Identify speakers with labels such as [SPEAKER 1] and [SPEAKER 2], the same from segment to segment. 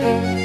[SPEAKER 1] Música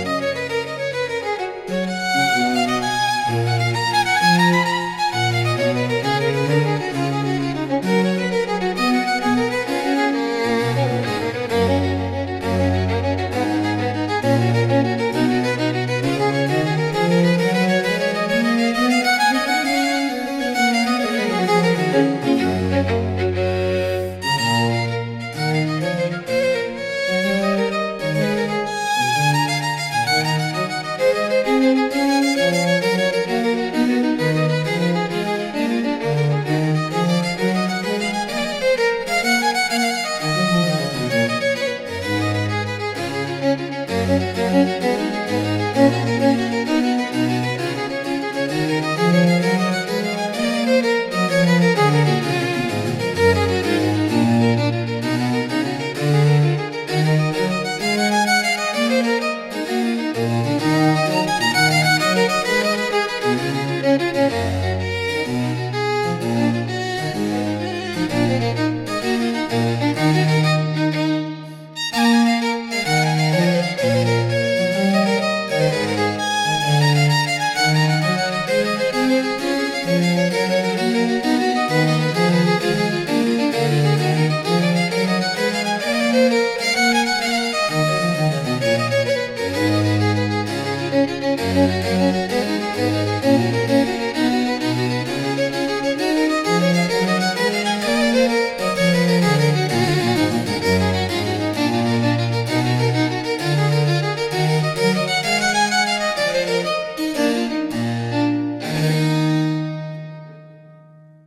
[SPEAKER 1] Thank you.